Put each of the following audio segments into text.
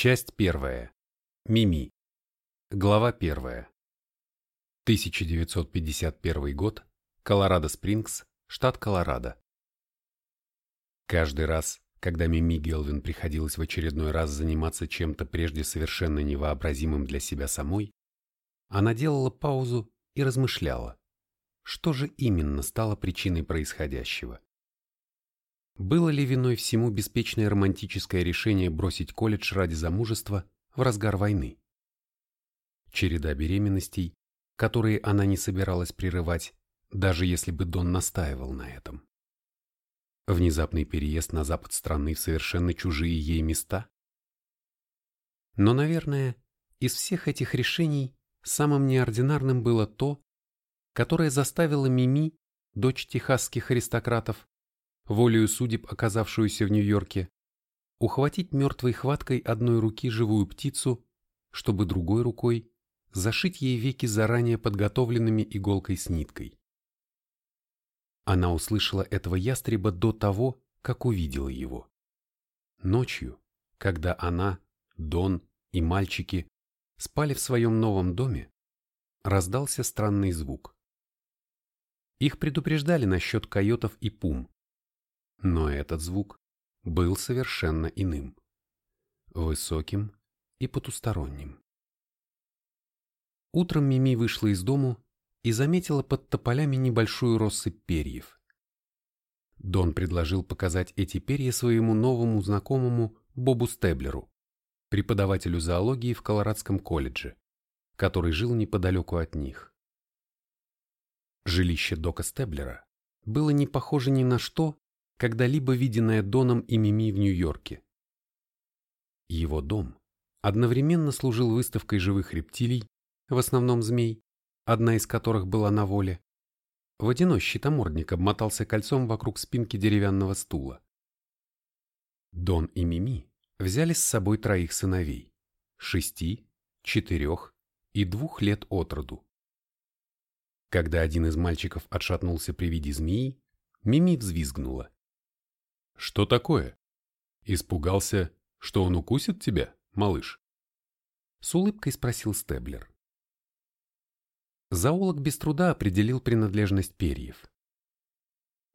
Часть первая. Мими. Глава первая. 1951 год. Колорадо-Спрингс, штат Колорадо. Каждый раз, когда Мими Гелвин приходилось в очередной раз заниматься чем-то прежде совершенно невообразимым для себя самой, она делала паузу и размышляла, что же именно стало причиной происходящего. Было ли виной всему беспечное романтическое решение бросить колледж ради замужества в разгар войны? Череда беременностей, которые она не собиралась прерывать, даже если бы Дон настаивал на этом. Внезапный переезд на запад страны в совершенно чужие ей места. Но, наверное, из всех этих решений самым неординарным было то, которое заставило Мими, дочь техасских аристократов, волею судеб оказавшуюся в Нью-Йорке, ухватить мертвой хваткой одной руки живую птицу, чтобы другой рукой зашить ей веки заранее подготовленными иголкой с ниткой. Она услышала этого ястреба до того, как увидела его. Ночью, когда она, Дон и мальчики спали в своем новом доме, раздался странный звук. Их предупреждали насчет койотов и пум. Но этот звук был совершенно иным. Высоким и потусторонним. Утром Мими вышла из дому и заметила под тополями небольшую россыпь перьев. Дон предложил показать эти перья своему новому знакомому Бобу Стеблеру, преподавателю зоологии в Колорадском колледже, который жил неподалеку от них. Жилище Дока Стеблера было не похоже ни на что, когда-либо виденное Доном и Мими в Нью-Йорке. Его дом одновременно служил выставкой живых рептилий в основном змей, одна из которых была на воле. Водяной щитомордник обмотался кольцом вокруг спинки деревянного стула. Дон и Мими взяли с собой троих сыновей – шести, четырех и двух лет от роду. Когда один из мальчиков отшатнулся при виде змеи, Мими взвизгнула. «Что такое? Испугался, что он укусит тебя, малыш?» С улыбкой спросил Стеблер. Зоолог без труда определил принадлежность перьев.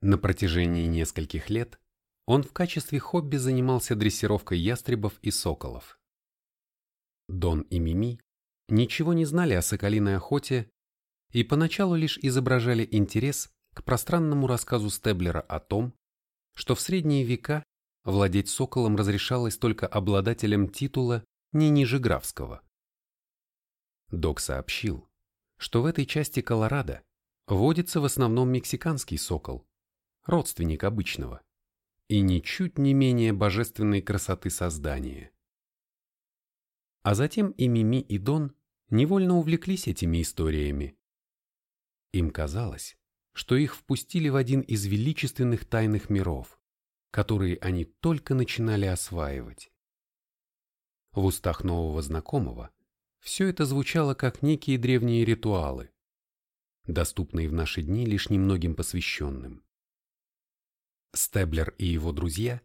На протяжении нескольких лет он в качестве хобби занимался дрессировкой ястребов и соколов. Дон и Мими ничего не знали о соколиной охоте и поначалу лишь изображали интерес к пространному рассказу Стеблера о том, что в средние века владеть соколом разрешалось только обладателям титула не ниже графского. Док сообщил, что в этой части Колорадо водится в основном мексиканский сокол, родственник обычного, и ничуть не менее божественной красоты создания. А затем и Мими, и Дон невольно увлеклись этими историями. Им казалось, что их впустили в один из величественных тайных миров, которые они только начинали осваивать. В устах нового знакомого все это звучало как некие древние ритуалы, доступные в наши дни лишь немногим посвященным. Стеблер и его друзья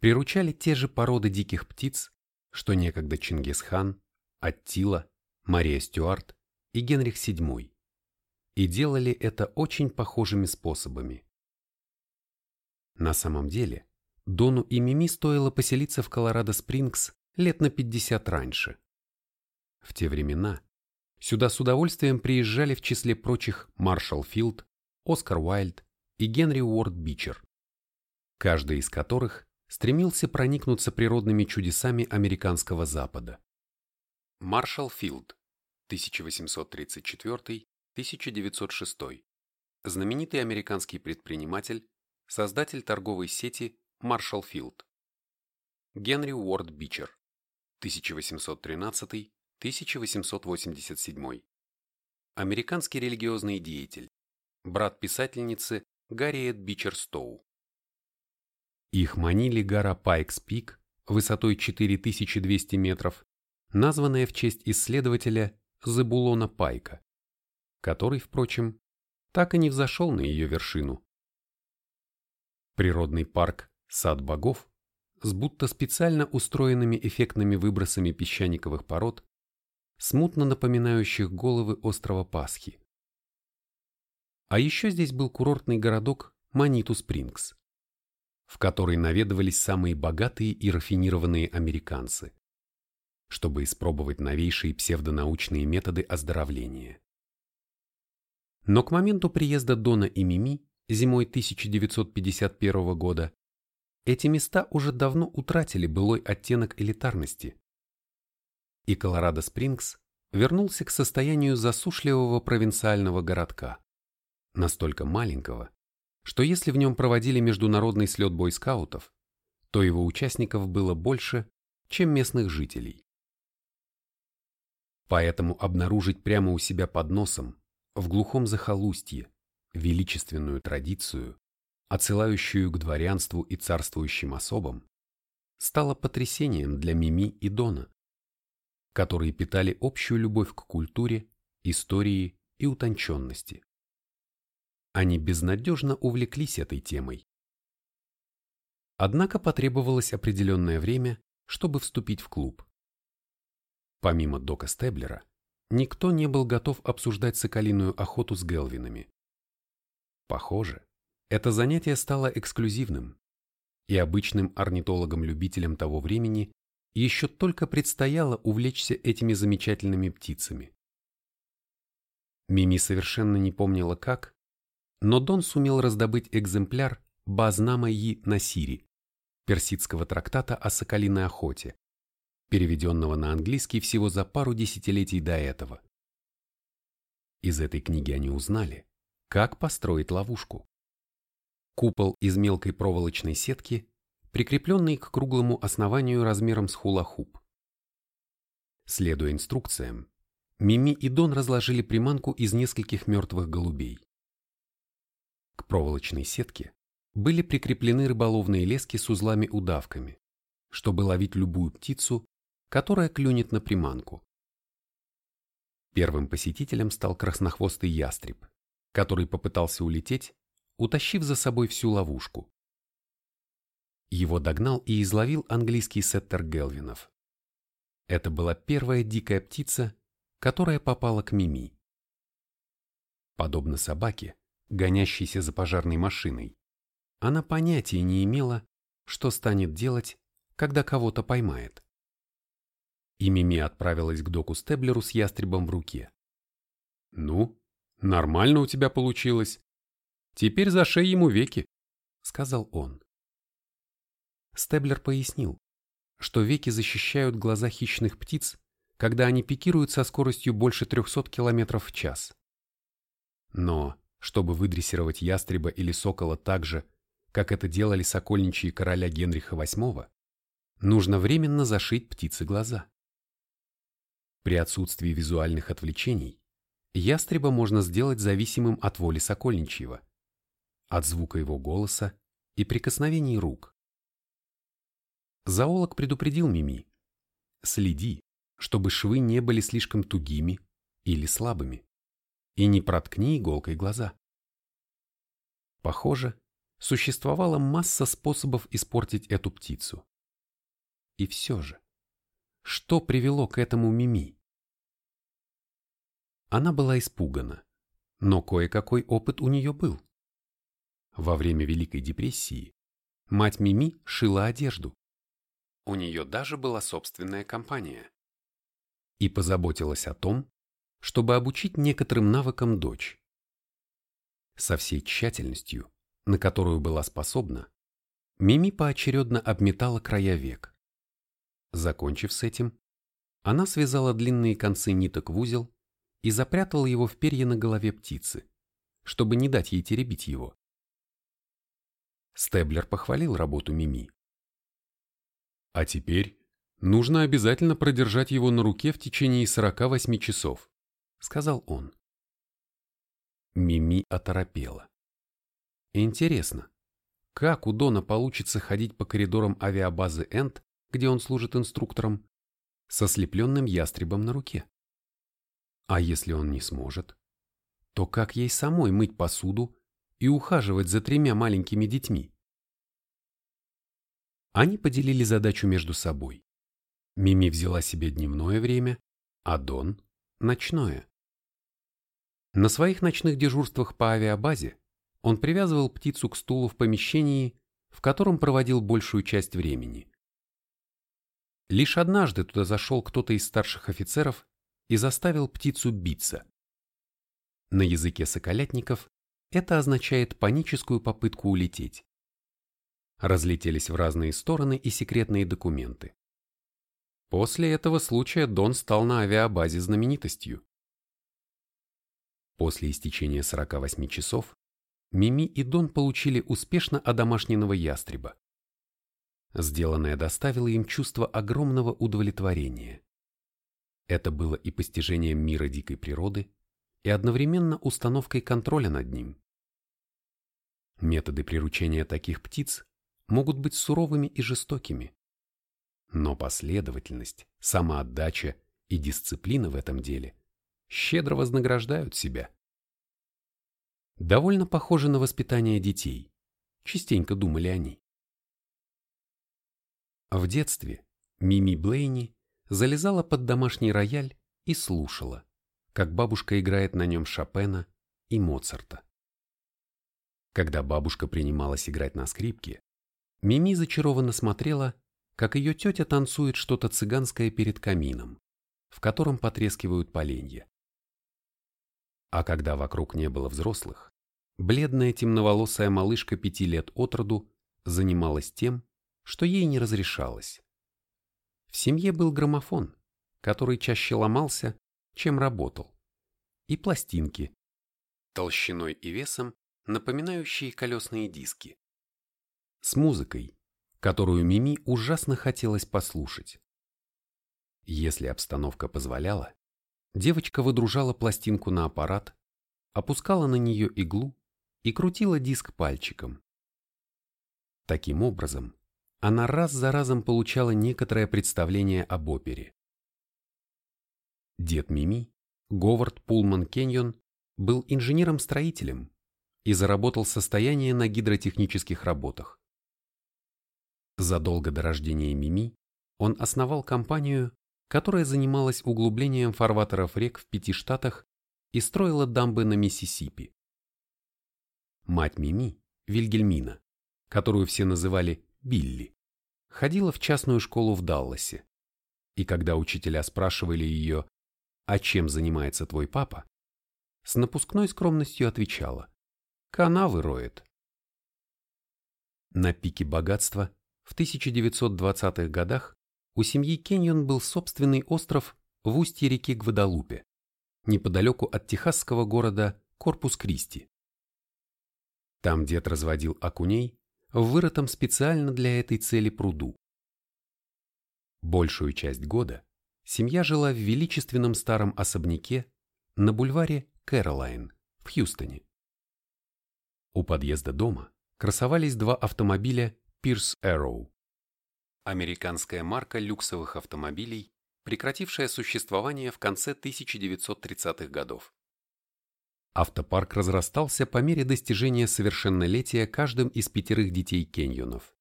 приручали те же породы диких птиц, что некогда Чингисхан, Аттила, Мария Стюарт и Генрих VII, и делали это очень похожими способами. На самом деле, Дону и Мими стоило поселиться в Колорадо-Спрингс лет на 50 раньше. В те времена сюда с удовольствием приезжали в числе прочих Маршалл Филд, Оскар Уайльд и Генри Уорд Бичер, каждый из которых стремился проникнуться природными чудесами американского Запада. Маршалл Филд, 1834-1906, знаменитый американский предприниматель, создатель торговой сети Маршалл Филд. Генри Уорд Бичер, 1813 1887. Американский религиозный деятель, брат писательницы Гарриет Бичерстоу. Их манили гора Пайкс-Пик высотой 4200 метров, названная в честь исследователя Забулона Пайка, который, впрочем, так и не взошел на ее вершину. Природный парк «Сад богов» с будто специально устроенными эффектными выбросами песчаниковых пород, смутно напоминающих головы острова Пасхи. А еще здесь был курортный городок Маниту Спрингс, в который наведывались самые богатые и рафинированные американцы, чтобы испробовать новейшие псевдонаучные методы оздоровления. Но к моменту приезда Дона и Мими зимой 1951 года эти места уже давно утратили былой оттенок элитарности. И Колорадо-Спрингс вернулся к состоянию засушливого провинциального городка, настолько маленького, что если в нем проводили международный слет бойскаутов, то его участников было больше, чем местных жителей. Поэтому обнаружить прямо у себя под носом, в глухом захолустье, величественную традицию, отсылающую к дворянству и царствующим особам, стало потрясением для Мими и Дона, которые питали общую любовь к культуре, истории и утонченности. Они безнадежно увлеклись этой темой. Однако потребовалось определенное время, чтобы вступить в клуб. Помимо Дока Стеблера, никто не был готов обсуждать соколиную охоту с Гелвинами. Похоже, это занятие стало эксклюзивным, и обычным орнитологам-любителям того времени еще только предстояло увлечься этими замечательными птицами. Мими совершенно не помнила как, но Дон сумел раздобыть экземпляр Базнама Yi Насири, персидского трактата о соколиной охоте, переведенного на английский всего за пару десятилетий до этого. Из этой книги они узнали, как построить ловушку. Купол из мелкой проволочной сетки, прикрепленный к круглому основанию размером с хула-хуп. Следуя инструкциям, Мими и Дон разложили приманку из нескольких мертвых голубей. К проволочной сетке были прикреплены рыболовные лески с узлами-удавками, чтобы ловить любую птицу, которая клюнет на приманку. Первым посетителем стал краснохвостый ястреб, который попытался улететь, утащив за собой всю ловушку. Его догнал и изловил английский сеттер Гелвинов. Это была первая дикая птица, которая попала к Мими. Подобно собаке, гонящейся за пожарной машиной, она понятия не имела, что станет делать, когда кого-то поймает. И Мими отправилась к доку Стеблеру с ястребом в руке. «Ну, Нормально у тебя получилось. Теперь зашей ему веки, сказал он. Стеблер пояснил, что веки защищают глаза хищных птиц, когда они пикируют со скоростью больше 300 км в час. Но, чтобы выдрессировать ястреба или сокола так же, как это делали сокольничьи короля Генриха VIII, нужно временно зашить птице глаза. При отсутствии визуальных отвлечений ястреба можно сделать зависимым от воли Сокольничьего, от звука его голоса и прикосновений рук. Зоолог предупредил Мими. Следи, чтобы швы не были слишком тугими или слабыми, и не проткни иголкой глаза. Похоже, существовала масса способов испортить эту птицу. И все же, что привело к этому Мими? Она была испугана, но кое-какой опыт у нее был. Во время Великой депрессии мать Мими шила одежду. У нее даже была собственная компания. И позаботилась о том, чтобы обучить некоторым навыкам дочь. Со всей тщательностью, на которую была способна, Мими поочередно обметала края век. Закончив с этим, она связала длинные концы ниток в узел и запрятал его в перья на голове птицы, чтобы не дать ей теребить его. Стеблер похвалил работу Мими. А теперь нужно обязательно продержать его на руке в течение 48 часов, сказал он. Мими оторопела. Интересно, как у Дона получится ходить по коридорам авиабазы Энд, где он служит инструктором, со слепленным ястребом на руке? А если он не сможет, то как ей самой мыть посуду и ухаживать за тремя маленькими детьми? Они поделили задачу между собой. Мими взяла себе дневное время, а Дон – ночное. На своих ночных дежурствах по авиабазе он привязывал птицу к стулу в помещении, в котором проводил большую часть времени. Лишь однажды туда зашел кто-то из старших офицеров и заставил птицу биться. На языке соколятников это означает паническую попытку улететь. Разлетелись в разные стороны и секретные документы. После этого случая Дон стал на авиабазе знаменитостью. После истечения 48 часов Мими и Дон получили успешно одомашненного ястреба. Сделанное доставило им чувство огромного удовлетворения. Это было и постижением мира дикой природы, и одновременно установкой контроля над ним. Методы приручения таких птиц могут быть суровыми и жестокими, но последовательность, самоотдача и дисциплина в этом деле щедро вознаграждают себя. Довольно похоже на воспитание детей, частенько думали они. В детстве Мими Блейни залезала под домашний рояль и слушала, как бабушка играет на нем Шопена и Моцарта. Когда бабушка принималась играть на скрипке, Мими зачарованно смотрела, как ее тетя танцует что-то цыганское перед камином, в котором потрескивают поленья. А когда вокруг не было взрослых, бледная темноволосая малышка пяти лет от роду занималась тем, что ей не разрешалось. В семье был граммофон, который чаще ломался, чем работал, и пластинки, толщиной и весом напоминающие колесные диски, с музыкой, которую Мими ужасно хотелось послушать. Если обстановка позволяла, девочка выдружала пластинку на аппарат, опускала на нее иглу и крутила диск пальчиком. Таким образом, она раз за разом получала некоторое представление об опере. Дед Мими, Говард Пулман Кеньон, был инженером-строителем и заработал состояние на гидротехнических работах. Задолго до рождения Мими он основал компанию, которая занималась углублением фарватеров рек в пяти штатах и строила дамбы на Миссисипи. Мать Мими, Вильгельмина, которую все называли Билли, ходила в частную школу в Далласе. И когда учителя спрашивали ее, «А чем занимается твой папа?», с напускной скромностью отвечала, «Канавы роет». На пике богатства в 1920-х годах у семьи Кеньон был собственный остров в устье реки Гвадалупе, неподалеку от техасского города Корпус-Кристи. Там дед разводил окуней в вырытом специально для этой цели пруду. Большую часть года семья жила в величественном старом особняке на бульваре Кэролайн в Хьюстоне. У подъезда дома красовались два автомобиля Pierce Arrow. Американская марка люксовых автомобилей, прекратившая существование в конце 1930-х годов. Автопарк разрастался по мере достижения совершеннолетия каждым из пятерых детей Кеньонов.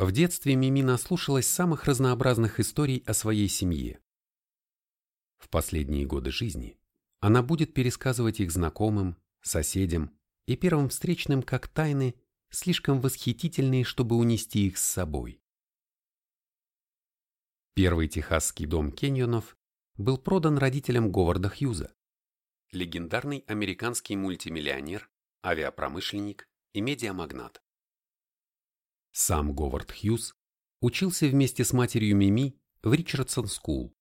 В детстве Мими наслушалась самых разнообразных историй о своей семье. В последние годы жизни она будет пересказывать их знакомым, соседям и первым встречным как тайны, слишком восхитительные, чтобы унести их с собой. Первый техасский дом Кеньонов был продан родителям Говарда Хьюза легендарный американский мультимиллионер, авиапромышленник и медиамагнат. Сам Говард Хьюз учился вместе с матерью Мими в Richardson School,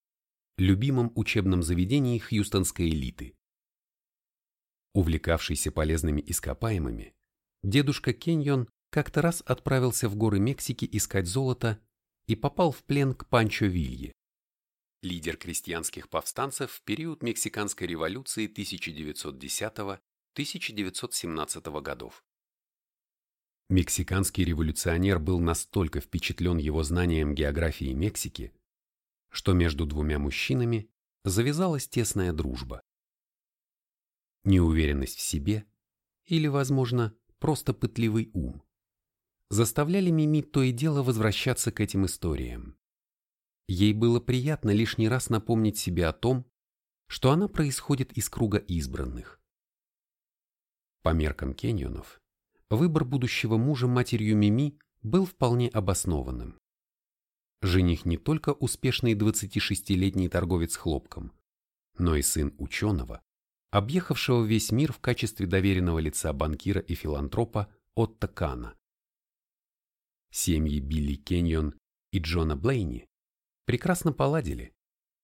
любимом учебном заведении хьюстонской элиты. Увлекавшийся полезными ископаемыми, дедушка Кеньон как-то раз отправился в горы Мексики искать золото и попал в плен к Панчо Вилье, лидер крестьянских повстанцев в период Мексиканской революции 1910-1917 годов. Мексиканский революционер был настолько впечатлен его знанием географии Мексики, что между двумя мужчинами завязалась тесная дружба. Неуверенность в себе или, возможно, просто пытливый ум заставляли Мими то и дело возвращаться к этим историям. Ей было приятно лишний раз напомнить себе о том, что она происходит из круга избранных. По меркам Кеньонов, выбор будущего мужа матерью Мими был вполне обоснованным. Жених не только успешный 26-летний торговец хлопком, но и сын ученого, объехавшего весь мир в качестве доверенного лица банкира и филантропа Отто Кана. Семьи Билли Кеньон и Джона Блейни прекрасно поладили,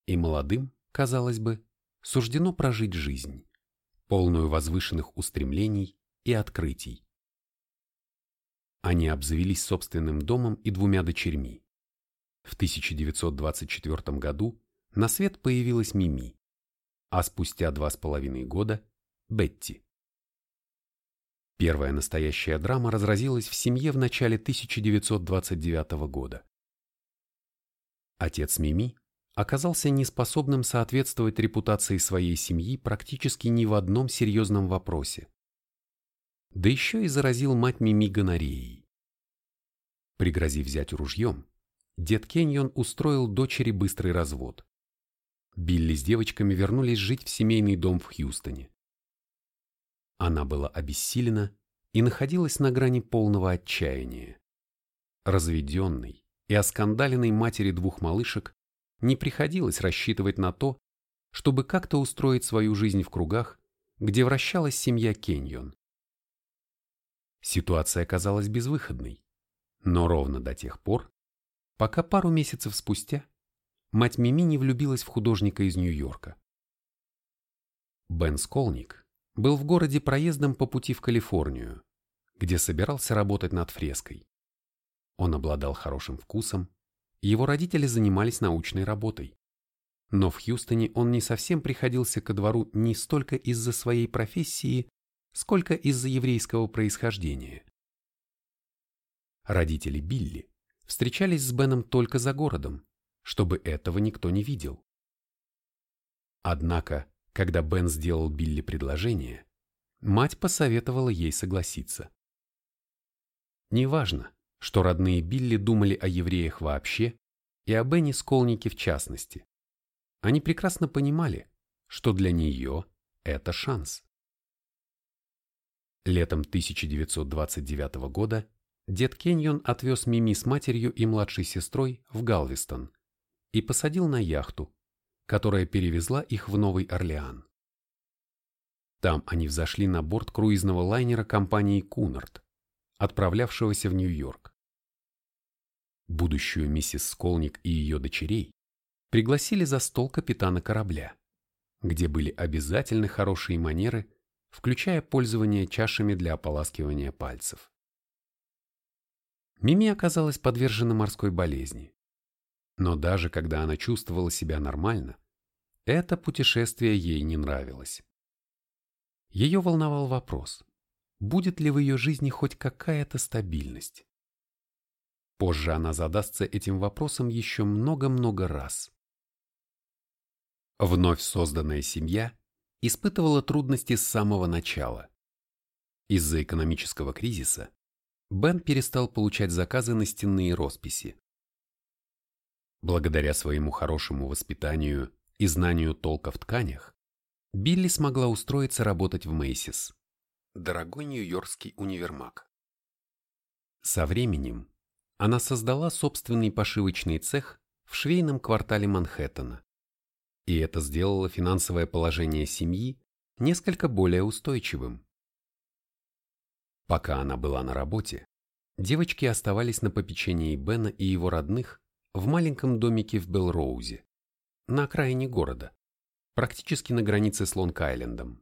и молодым, казалось бы, суждено прожить жизнь, полную возвышенных устремлений и открытий. Они обзавелись собственным домом и двумя дочерьми. В 1924 году на свет появилась Мими, а спустя два с половиной года – Бетти. Первая настоящая драма разразилась в семье в начале 1929 года. Отец Мими оказался неспособным соответствовать репутации своей семьи практически ни в одном серьезном вопросе. Да еще и заразил мать Мими гонореей. Пригрозив взять ружьем, дед Кеньон устроил дочери быстрый развод. Билли с девочками вернулись жить в семейный дом в Хьюстоне. Она была обессилена и находилась на грани полного отчаяния. Разведенной и оскандаленной матери двух малышек не приходилось рассчитывать на то, чтобы как-то устроить свою жизнь в кругах, где вращалась семья Кеньон. Ситуация казалась безвыходной, но ровно до тех пор, пока пару месяцев спустя мать Мими не влюбилась в художника из Нью-Йорка. Бен Сколник был в городе проездом по пути в Калифорнию, где собирался работать над фреской. Он обладал хорошим вкусом, его родители занимались научной работой. Но в Хьюстоне он не совсем приходился ко двору не столько из-за своей профессии, сколько из-за еврейского происхождения. Родители Билли встречались с Беном только за городом, чтобы этого никто не видел. Однако, когда Бен сделал Билли предложение, мать посоветовала ей согласиться. Неважно, что родные Билли думали о евреях вообще и о Бенни Сколнике в частности. Они прекрасно понимали, что для нее это шанс. Летом 1929 года дед Кеньон отвез Мими с матерью и младшей сестрой в Галвестон и посадил на яхту, которая перевезла их в Новый Орлеан. Там они взошли на борт круизного лайнера компании Кунард, отправлявшегося в Нью-Йорк будущую миссис Сколник и ее дочерей, пригласили за стол капитана корабля, где были обязательны хорошие манеры, включая пользование чашами для ополаскивания пальцев. Мими оказалась подвержена морской болезни. Но даже когда она чувствовала себя нормально, это путешествие ей не нравилось. Ее волновал вопрос, будет ли в ее жизни хоть какая-то стабильность. Позже она задастся этим вопросом еще много-много раз. Вновь созданная семья испытывала трудности с самого начала. Из-за экономического кризиса Бен перестал получать заказы на стенные росписи. Благодаря своему хорошему воспитанию и знанию толка в тканях, Билли смогла устроиться работать в Мейсис, дорогой нью-йоркский универмаг. Со временем она создала собственный пошивочный цех в швейном квартале Манхэттена. И это сделало финансовое положение семьи несколько более устойчивым. Пока она была на работе, девочки оставались на попечении Бена и его родных в маленьком домике в Белроузе, на окраине города, практически на границе с Лонг-Айлендом.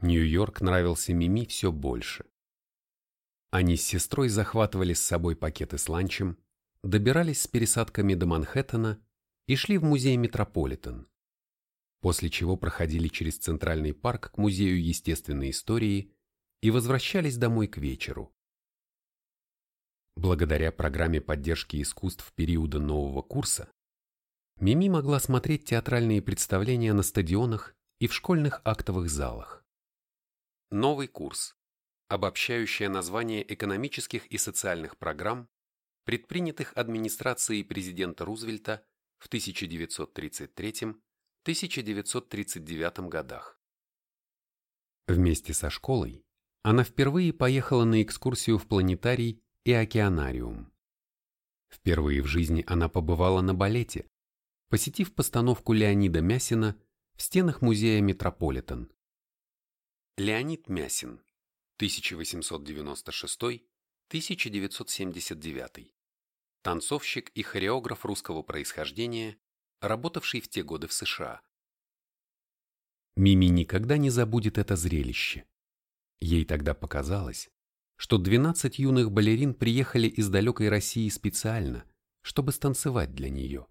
Нью-Йорк нравился Мими все больше. Они с сестрой захватывали с собой пакеты с ланчем, добирались с пересадками до Манхэттена и шли в музей Метрополитен, после чего проходили через Центральный парк к Музею естественной истории и возвращались домой к вечеру. Благодаря программе поддержки искусств периода нового курса, Мими могла смотреть театральные представления на стадионах и в школьных актовых залах. Новый курс обобщающее название экономических и социальных программ, предпринятых администрацией президента Рузвельта в 1933-1939 годах. Вместе со школой она впервые поехала на экскурсию в планетарий и океанариум. Впервые в жизни она побывала на балете, посетив постановку Леонида Мясина в стенах музея Метрополитен. Леонид Мясин, 1896-1979. Танцовщик и хореограф русского происхождения, работавший в те годы в США. Мими никогда не забудет это зрелище. Ей тогда показалось, что 12 юных балерин приехали из далекой России специально, чтобы станцевать для нее.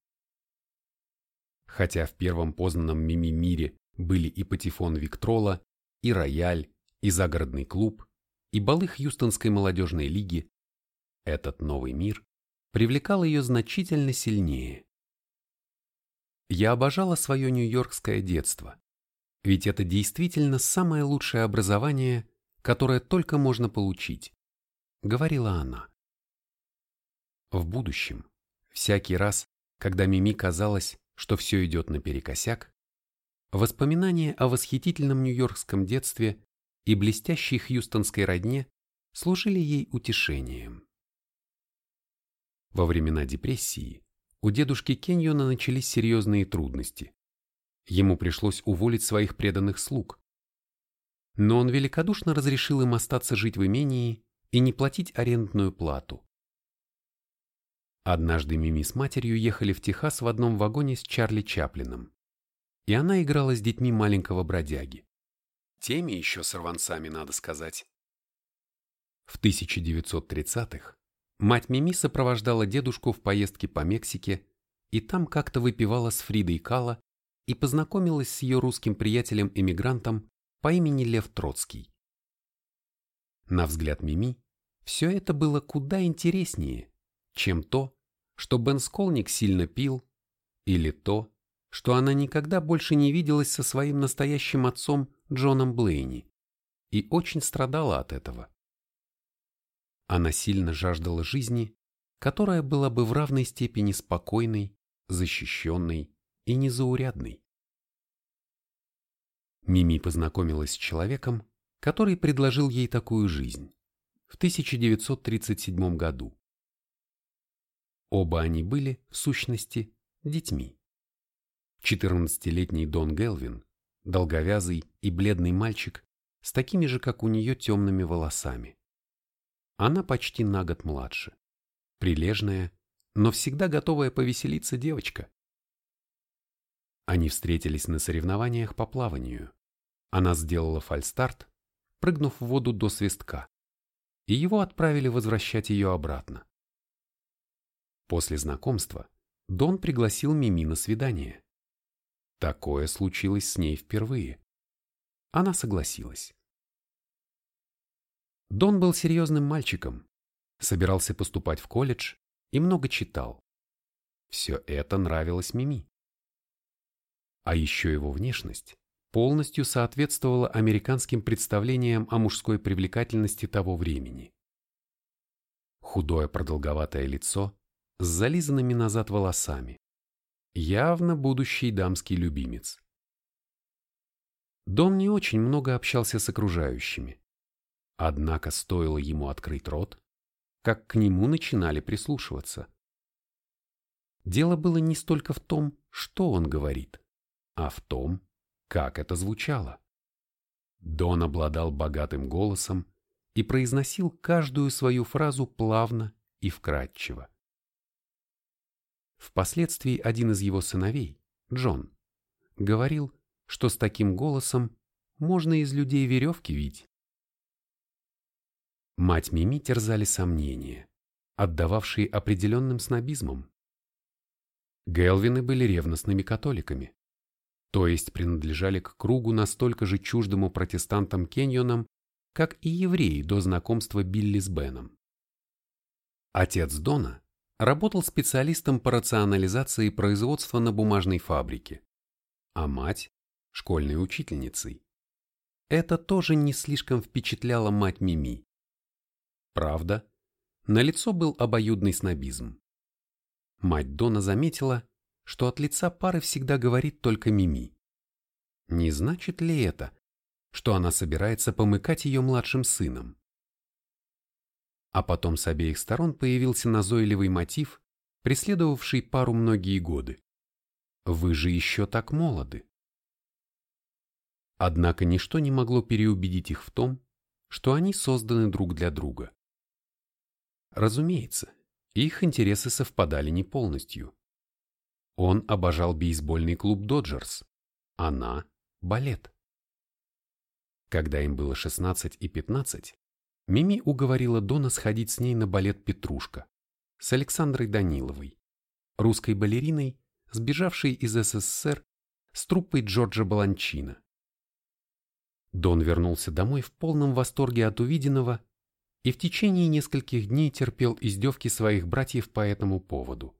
Хотя в первом познанном Мими мире были и патефон Виктрола, и рояль, и загородный клуб, и балы Хьюстонской молодежной лиги, этот новый мир привлекал ее значительно сильнее. Я обожала свое нью-йоркское детство, ведь это действительно самое лучшее образование, которое только можно получить, говорила она. В будущем, всякий раз, когда Мими казалось, что все идет наперекосяк, воспоминания о восхитительном нью-йоркском детстве и блестящей хьюстонской родне служили ей утешением. Во времена депрессии у дедушки Кеньона начались серьезные трудности. Ему пришлось уволить своих преданных слуг, но он великодушно разрешил им остаться жить в имении и не платить арендную плату. Однажды Мими с матерью ехали в Техас в одном вагоне с Чарли Чаплином, и она играла с детьми маленького бродяги. Теми еще сорванцами, надо сказать. В 1930-х мать Мими сопровождала дедушку в поездке по Мексике и там как-то выпивала с Фридой Кала и познакомилась с ее русским приятелем-эмигрантом по имени Лев Троцкий. На взгляд Мими, все это было куда интереснее, чем то, что Бен Сколник сильно пил, или то, что она никогда больше не виделась со своим настоящим отцом Джоном Блейни и очень страдала от этого. Она сильно жаждала жизни, которая была бы в равной степени спокойной, защищенной и незаурядной. Мими познакомилась с человеком, который предложил ей такую жизнь в 1937 году. Оба они были, в сущности, детьми. 14-летний Дон Гелвин, долговязый и бледный мальчик с такими же, как у нее, темными волосами. Она почти на год младше, прилежная, но всегда готовая повеселиться девочка. Они встретились на соревнованиях по плаванию. Она сделала фальстарт, прыгнув в воду до свистка, и его отправили возвращать ее обратно. После знакомства Дон пригласил Мими на свидание. Такое случилось с ней впервые. Она согласилась. Дон был серьезным мальчиком, собирался поступать в колледж и много читал. Все это нравилось Мими. А еще его внешность полностью соответствовала американским представлениям о мужской привлекательности того времени. Худое продолговатое лицо с зализанными назад волосами. Явно будущий дамский любимец. Дон не очень много общался с окружающими. Однако стоило ему открыть рот, как к нему начинали прислушиваться. Дело было не столько в том, что он говорит, а в том, как это звучало. Дон обладал богатым голосом и произносил каждую свою фразу плавно и вкрадчиво. Впоследствии один из его сыновей, Джон, говорил, что с таким голосом можно из людей веревки вить. Мать Мими терзали сомнения, отдававшие определенным снобизмом. Гелвины были ревностными католиками то есть принадлежали к кругу настолько же чуждому протестантам Кеньонам, как и евреи до знакомства Билли с Беном. Отец Дона работал специалистом по рационализации производства на бумажной фабрике, а мать – школьной учительницей. это тоже не слишком впечатляло мать Мими. Правда, на лицо был обоюдный снобизм. Мать Дона заметила, что от лица пары всегда говорит только Мими. Не значит ли это, что она собирается помыкать ее младшим сыном? А потом с обеих сторон появился назойливый мотив, преследовавший пару многие годы. Вы же еще так молоды. Однако ничто не могло переубедить их в том, что они созданы друг для друга. Разумеется, их интересы совпадали не полностью. Он обожал бейсбольный клуб «Доджерс», она – балет. Когда им было 16 и 15, Мими уговорила Дона сходить с ней на балет «Петрушка» с Александрой Даниловой, русской балериной, сбежавшей из СССР с труппой Джорджа Баланчина. Дон вернулся домой в полном восторге от увиденного и в течение нескольких дней терпел издевки своих братьев по этому поводу.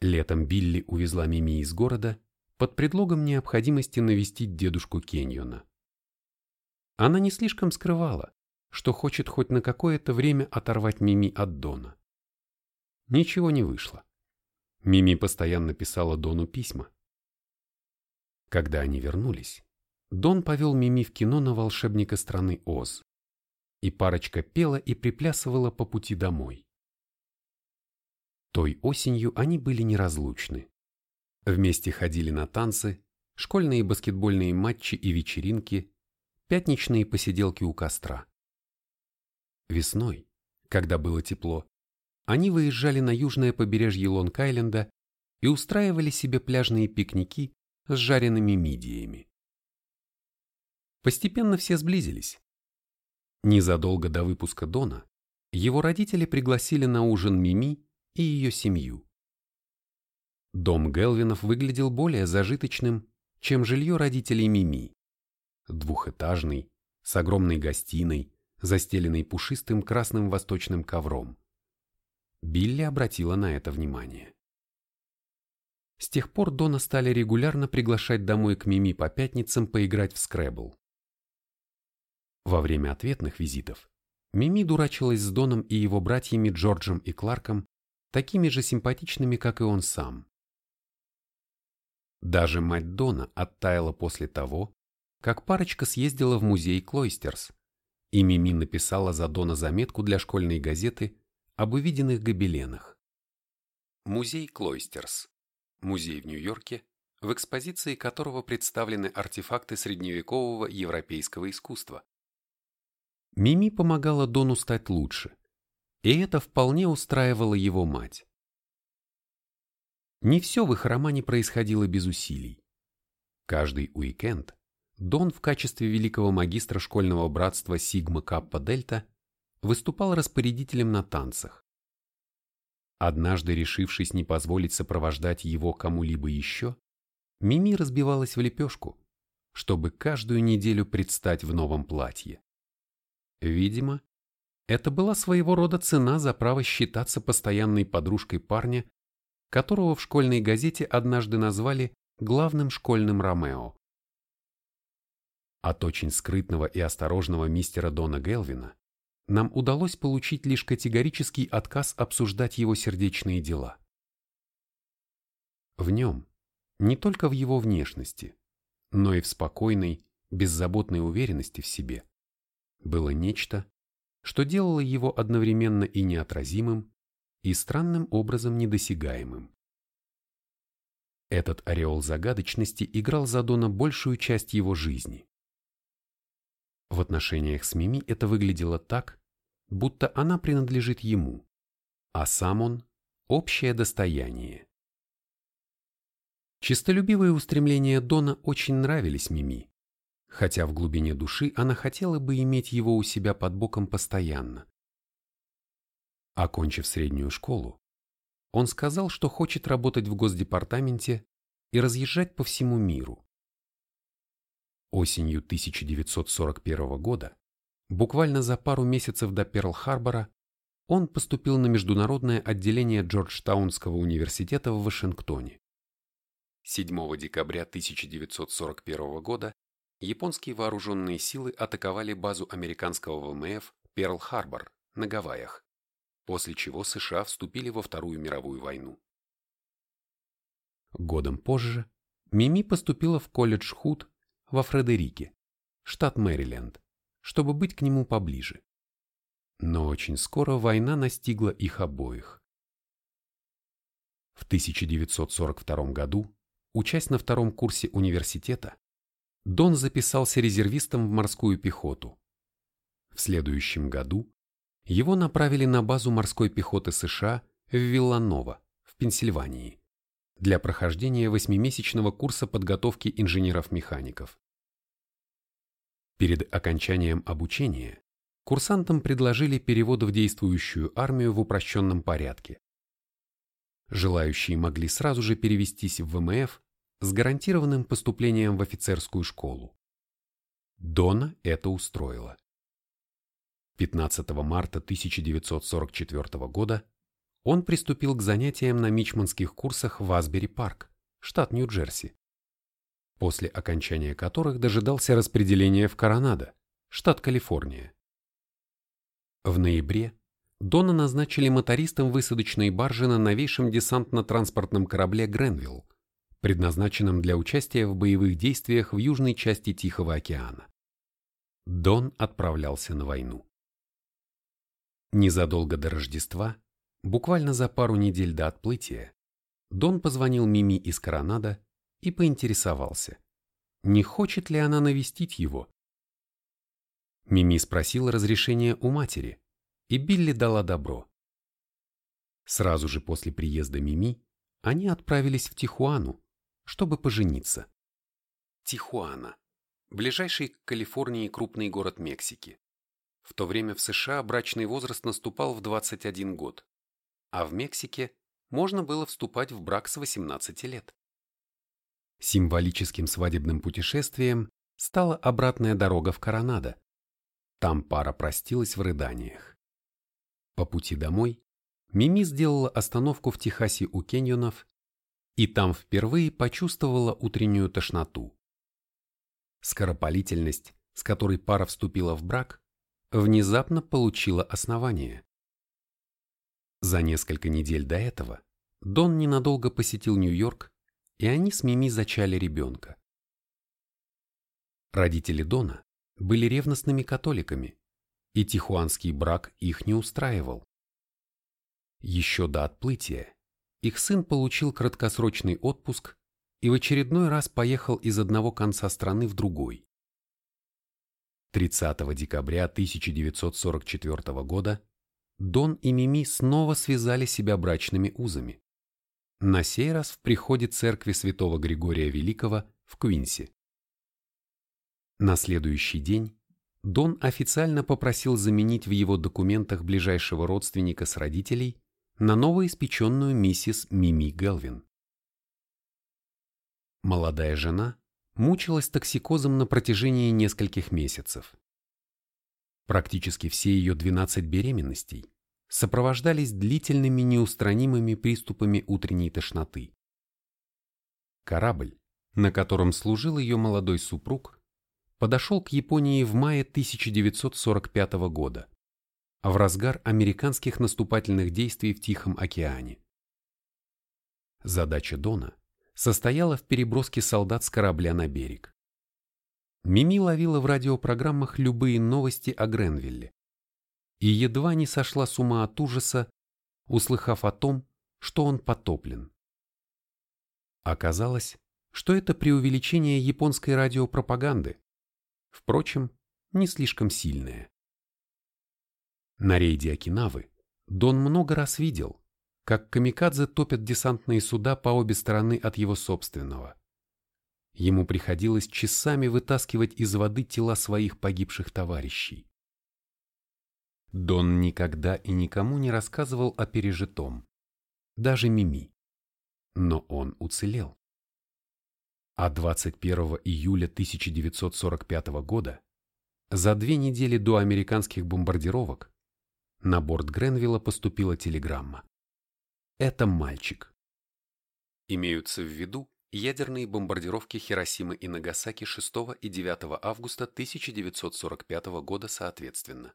Летом Билли увезла Мими из города под предлогом необходимости навестить дедушку Кеньона. Она не слишком скрывала, что хочет хоть на какое-то время оторвать Мими от Дона. Ничего не вышло. Мими постоянно писала Дону письма. Когда они вернулись, Дон повел Мими в кино на волшебника страны Оз и парочка пела и приплясывала по пути домой. Той осенью они были неразлучны. Вместе ходили на танцы, школьные баскетбольные матчи и вечеринки, пятничные посиделки у костра. Весной, когда было тепло, они выезжали на южное побережье Лонг-Айленда и устраивали себе пляжные пикники с жареными мидиями. Постепенно все сблизились. Незадолго до выпуска Дона его родители пригласили на ужин Мими и ее семью. Дом Гелвинов выглядел более зажиточным, чем жилье родителей Мими. Двухэтажный, с огромной гостиной, застеленной пушистым красным восточным ковром. Билли обратила на это внимание. С тех пор Дона стали регулярно приглашать домой к Мими по пятницам поиграть в скребл. Во время ответных визитов Мими дурачилась с Доном и его братьями Джорджем и Кларком, такими же симпатичными, как и он сам. Даже мать Дона оттаяла после того, как парочка съездила в музей Клойстерс, и Мими написала за Дона заметку для школьной газеты об увиденных гобеленах. Музей Клойстерс. Музей в Нью-Йорке, в экспозиции которого представлены артефакты средневекового европейского искусства. Мими помогала Дону стать лучше, и это вполне устраивало его мать. Не все в их романе происходило без усилий. Каждый уикенд Дон в качестве великого магистра школьного братства Сигма Каппа Дельта выступал распорядителем на танцах. Однажды, решившись не позволить сопровождать его кому-либо еще, Мими разбивалась в лепешку, чтобы каждую неделю предстать в новом платье. Видимо, это была своего рода цена за право считаться постоянной подружкой парня, которого в школьной газете однажды назвали главным школьным Ромео. От очень скрытного и осторожного мистера Дона Гелвина нам удалось получить лишь категорический отказ обсуждать его сердечные дела. В нем, не только в его внешности, но и в спокойной, беззаботной уверенности в себе, было нечто, что делало его одновременно и неотразимым, и странным образом недосягаемым. Этот ореол загадочности играл за Дона большую часть его жизни. В отношениях с Мими это выглядело так, будто она принадлежит ему, а сам он – общее достояние. Чистолюбивые устремления Дона очень нравились Мими, хотя в глубине души она хотела бы иметь его у себя под боком постоянно. Окончив среднюю школу, он сказал, что хочет работать в Госдепартаменте и разъезжать по всему миру. Осенью 1941 года, буквально за пару месяцев до Перл-Харбора, он поступил на международное отделение Джорджтаунского университета в Вашингтоне. 7 декабря 1941 года японские вооруженные силы атаковали базу американского ВМФ Перл-Харбор на Гавайях, после чего США вступили во Вторую мировую войну. Годом позже Мими поступила в колледж Худ во Фредерике, штат Мэриленд, чтобы быть к нему поближе. Но очень скоро война настигла их обоих. В 1942 году, учась на втором курсе университета, Дон записался резервистом в морскую пехоту. В следующем году его направили на базу морской пехоты США в Вилланово, в Пенсильвании, для прохождения восьмимесячного курса подготовки инженеров-механиков. Перед окончанием обучения курсантам предложили перевод в действующую армию в упрощенном порядке. Желающие могли сразу же перевестись в ВМФ с гарантированным поступлением в офицерскую школу. Дона это устроило. 15 марта 1944 года он приступил к занятиям на мичманских курсах в Асбери-парк, штат Нью-Джерси, после окончания которых дожидался распределения в Коронадо, штат Калифорния. В ноябре Дона назначили мотористом высадочной баржи на новейшем десантно-транспортном корабле «Гренвилл», предназначенном для участия в боевых действиях в южной части Тихого океана. Дон отправлялся на войну. Незадолго до Рождества, буквально за пару недель до отплытия, Дон позвонил Мими из Коронада и поинтересовался, не хочет ли она навестить его. Мими спросила разрешения у матери, и Билли дала добро. Сразу же после приезда Мими они отправились в Тихуану, чтобы пожениться. Тихуана – ближайший к Калифорнии крупный город Мексики. В то время в США брачный возраст наступал в 21 год, а в Мексике можно было вступать в брак с 18 лет. Символическим свадебным путешествием стала обратная дорога в Коронадо. Там пара простилась в рыданиях. По пути домой Мими сделала остановку в Техасе у Кеньонов и там впервые почувствовала утреннюю тошноту. Скоропалительность, с которой пара вступила в брак, внезапно получила основание. За несколько недель до этого Дон ненадолго посетил Нью-Йорк, и они с Мими зачали ребенка. Родители Дона были ревностными католиками, и тихуанский брак их не устраивал. Еще до отплытия их сын получил краткосрочный отпуск и в очередной раз поехал из одного конца страны в другой. 30 декабря 1944 года Дон и Мими снова связали себя брачными узами. На сей раз в приходе церкви святого Григория Великого в Квинсе. На следующий день Дон официально попросил заменить в его документах ближайшего родственника с родителей на новоиспеченную миссис Мими Гелвин. Молодая жена мучилась токсикозом на протяжении нескольких месяцев. Практически все ее 12 беременностей сопровождались длительными неустранимыми приступами утренней тошноты. Корабль, на котором служил ее молодой супруг, подошел к Японии в мае 1945 года, в разгар американских наступательных действий в Тихом океане. Задача Дона состояла в переброске солдат с корабля на берег. Мими ловила в радиопрограммах любые новости о Гренвилле и едва не сошла с ума от ужаса, услыхав о том, что он потоплен. Оказалось, что это преувеличение японской радиопропаганды, впрочем, не слишком сильное. На рейде Окинавы Дон много раз видел, как камикадзе топят десантные суда по обе стороны от его собственного. Ему приходилось часами вытаскивать из воды тела своих погибших товарищей. Дон никогда и никому не рассказывал о пережитом, даже Мими. Но он уцелел. А 21 июля 1945 года, за две недели до американских бомбардировок, на борт Гренвилла поступила телеграмма. Это мальчик. Имеются в виду ядерные бомбардировки Хиросимы и Нагасаки 6 и 9 августа 1945 года соответственно.